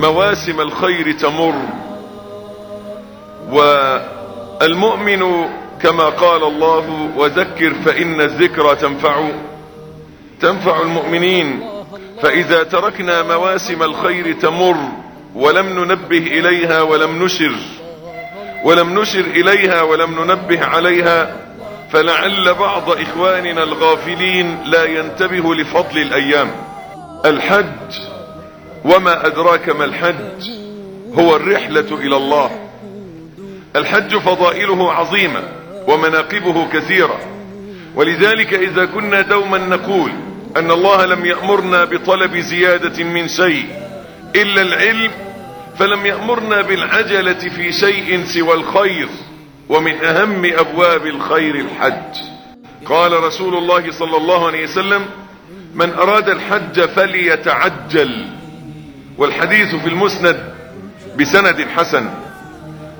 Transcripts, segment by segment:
مواسم الخير تمر والمؤمن كما قال الله وذكر فإن الذكرى تنفع تنفع المؤمنين. فإذا تركنا مواسم الخير تمر ولم ننبه إليها ولم نشر ولم نشر إليها ولم ننبه عليها فلعل بعض إخواننا الغافلين لا ينتبه لفضل الأيام. الحج وما أدراك ما الحج هو الرحلة إلى الله. الحج فضائله عظيمة ومناقبه كثيرة. ولذلك إذا كنا دوما نقول أن الله لم يأمرنا بطلب زيادة من شيء إلا العلم فلم يأمرنا بالعجلة في شيء سوى الخير. ومن أهم أبواب الخير الحج. قال رسول الله صلى الله عليه وسلم من أراد الحج فليتعجل. والحديث في المسند بسند حسن.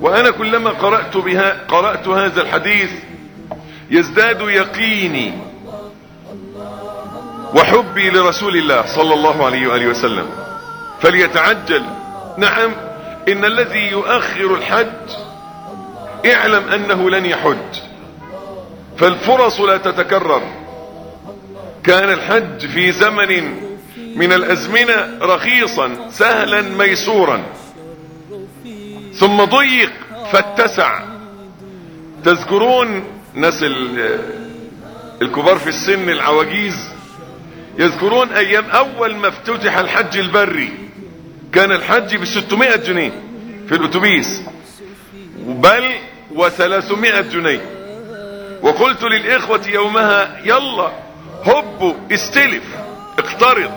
وأنا كلما قرأت, بها قرأت هذا الحديث يزداد يقيني وحبي لرسول الله صلى الله عليه وآله وسلم. فليتعجل. نعم إن الذي يؤخر الحج اعلم أنه لن يحج. فالفرص لا تتكرر. كان الحج في زمن من الأزمنة رخيصا سهلا ميسورا. ثم ضيق فاتسع. تذكرون ناس الكبار في السن العواجيز؟ يذكرون أيام أول ما افتتح الحج البري. كان الحج ب 600 جنيه في الأتوبيس. بل و300 جنيه. وقلت للإخوة يومها يلا هبوا استلف اقترض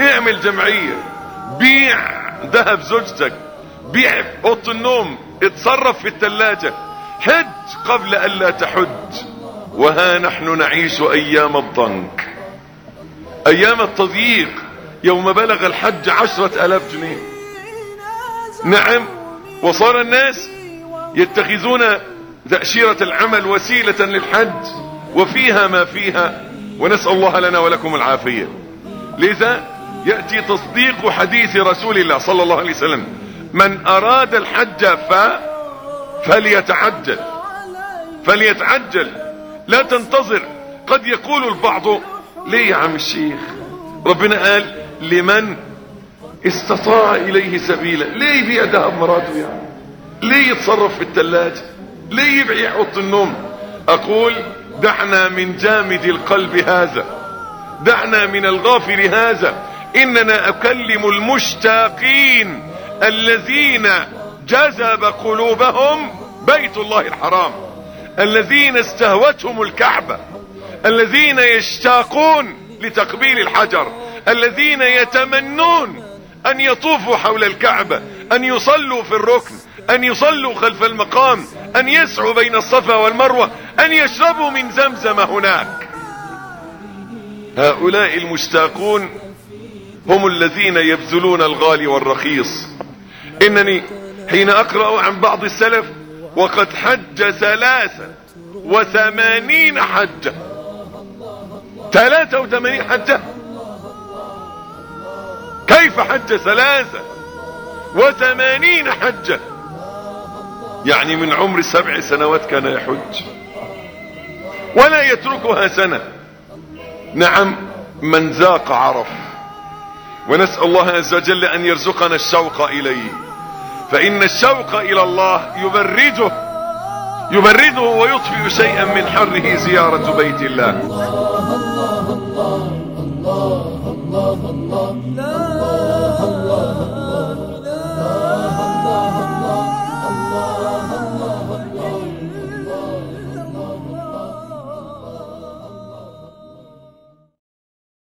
اعمل جمعية بيع ذهب زوجتك بيع أوضة النوم اتصرف في الثلاجة حج قبل الا تحج. وها نحن نعيش أيام الضنك. أيام التضييق يوم بلغ الحج عشرة آلاف جنيه. نعم وصار الناس يتخذون تأشيرة العمل وسيلة للحج وفيها ما فيها ونسأل الله لنا ولكم العافية. لذا يأتي تصديق حديث رسول الله صلى الله عليه وسلم من أراد الحج ف فليتعجل. فليتعجل. لا تنتظر. قد يقول البعض ليه يا عم الشيخ؟ ربنا قال لمن استطاع إليه سبيلا. ليه ذهب مراته يعني ليه يتصرف في الثلاجة ليه يبيع اوضه النوم؟ أقول دعنا من جامد القلب هذا. دعنا من الغافل هذا. إننا أكلم المشتاقين الذين جذب قلوبهم بيت الله الحرام. الذين استهوتهم الكعبة. الذين يشتاقون لتقبيل الحجر. الذين يتمنون أن يطوفوا حول الكعبة أن يصلوا في الركن أن يصلوا خلف المقام أن يسعوا بين الصفا والمروة أن يشربوا من زمزم هناك. هؤلاء المشتاقون هم الذين يبذلون الغالي والرخيص. إنني حين أقرأ عن بعض السلف وقد حج ثلاثة وثمانين حجة. ثلاثة وثمانين حجة؟ كيف حج ثلاثة وثمانين حجة؟ يعني من عمر سبع سنوات كان يحج. ولا يتركها سنة. نعم من ذاق عرف. ونسأل الله عز وجل أن يرزقنا الشوق إليه. فإن الشوق إلى الله يبرده يبرده ويطفئ شيئا من حره زيارة بيت الله الله الله الله الله الله.